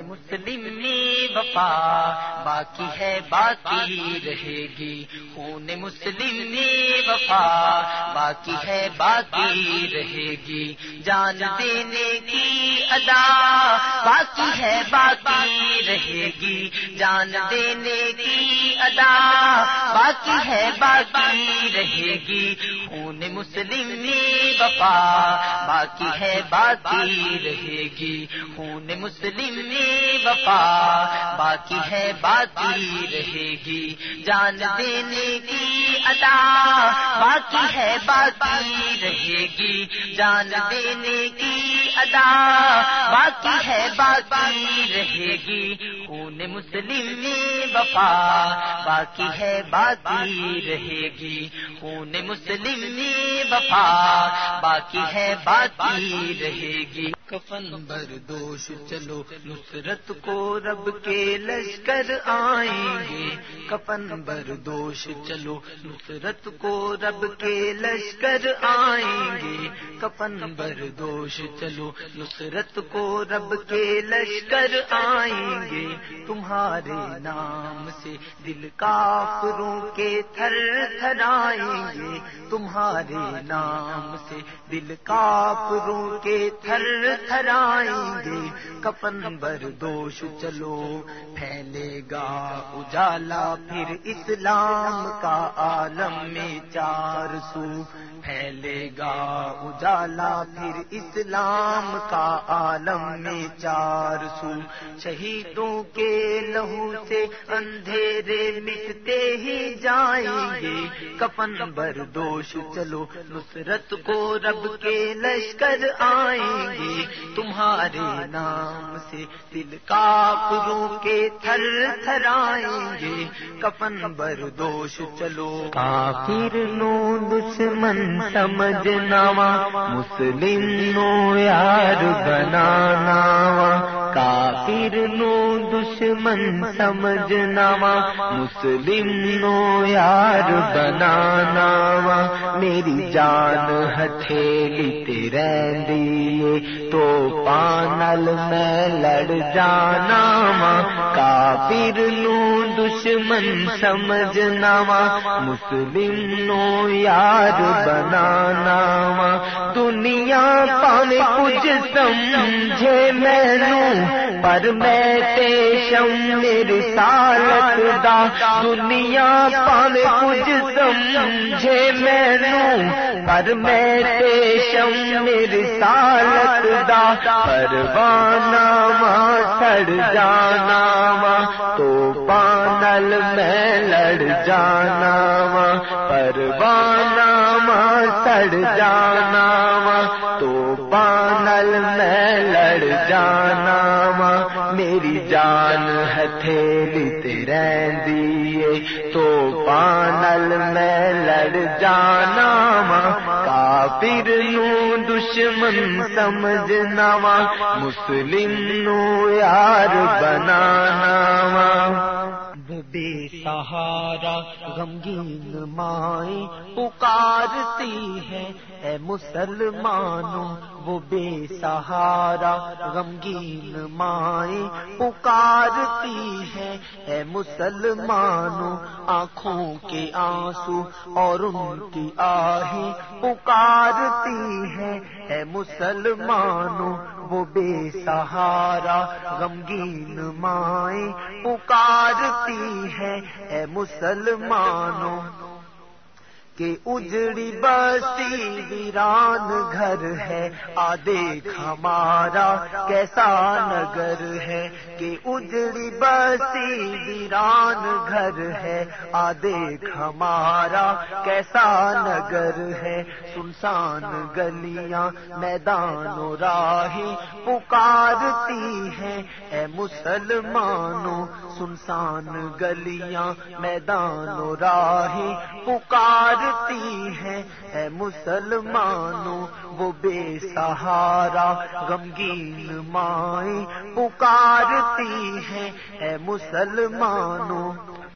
مسلم میں وفا باقی ہے، باقی رہے گی۔ خون مسلم میں وفا باقی ہے، باقی رہے گی۔ جان دینے کی ادا باقی ہے، باقی رہے گی۔ جان دینے کی ادا باقی ہے، باقی رہے گی۔ خون مسلم میں وفا باقی ہے، باقی رہے گی۔ خون مسلم میں وفا، باقی ہے باقی رہے گی۔ جان دینے کی ادا، باقی ہے باقی رہے گی۔ جان دینے کی ادا، باقی ہے باقی رہے گی۔ خون مسلم میں وفا، باقی ہے باقی رہے گی۔ خون مسلم میں وفا، باقی ہے، باقی رہے گی۔ کفن بردوش چلو نصرت کو رب کے لشکر آئیں گے۔ کفن بردوش چلو نصرت کو رب کے لشکر آئیں گے۔ کفن بردوش چلو نصرت کو رب کے لشکر آئیں گے۔ تمہارے نام سے دل کافروں کے تھر تھر آئیں گے۔ تمہارے نام سے دل کاپروں کے تھر تھرائیں گے کپن بردوش چلو پھیلے گا اجالا پھر اسلام کا عالم میں چار سو۔ پھیلے گا اجالا، پھر اسلام کا عالم میں چار سو۔ شہیدوں کے لہو سے اندھیرے مٹتے ہی جائیں گے۔ کپن بردوش، چلو، نصرت کو رب کے لشکر آئیں تمہارے نام سے دل کافروں کے تھر تھر آئیں گے۔ کپن بردوش چلو۔ کافر نو دشمن سمجھنا مسلم نو یار بنانا کافر نو دشمن سمجھنا مسلم نو یار بنانا میری جان ہتھیلی تیرے تو پانل میں لڑ جانا کافر نو دشمن سمجھنا مسلم نو یار بنانا دنیا پاوے کچھ سمجھے مینو پر میں تیشم میری سالت دا۔ دنیا پاوے کچھ سمجھے مینو پر میں تیشم میری سالت دا، پروانہ ماں، سڑ جانا وا تو پانل میں لڑ جانا وا پروانہ ماں، سڑ جانا وا تو پانل میں لڑ جانا وا میری جان ہتھیلی تیرے تو پانل میں لڑ جانا کافر نو دشمن سمجھنا وا۔ مسلم نو یار بنانا وا۔ بے سہارا غمگین مائیں پکارتی ہے اے مسلمانوں، وہ بے سہارا غمگین مائیں پکارتی ہے اے مسلمانوں، آنکھوں کے آنسو اور ان کی آہیں پکارتی ہے اے مسلمانوں، وہ بے سہارا غمگین مائیں پکارتی ہے۔ اے مسلمانوں کہ اجڑی بستی ویران گھر ہے۔ آدیکھ ہمارا کیسا نگر ہے کہ اجڑی بستی ویران گھر ہے۔ آدیکھ ہمارا کیسا نگر ہے۔ سنسان گلیاں میدان و راہی پکارتی ہیں۔ اے مسلمانوں، سنسان گلیاں میدان و راہی پکار ہے اے مسلمانوں وہ بے سہارا غمگین مائیں پکارتی ہے اے مسلمانوں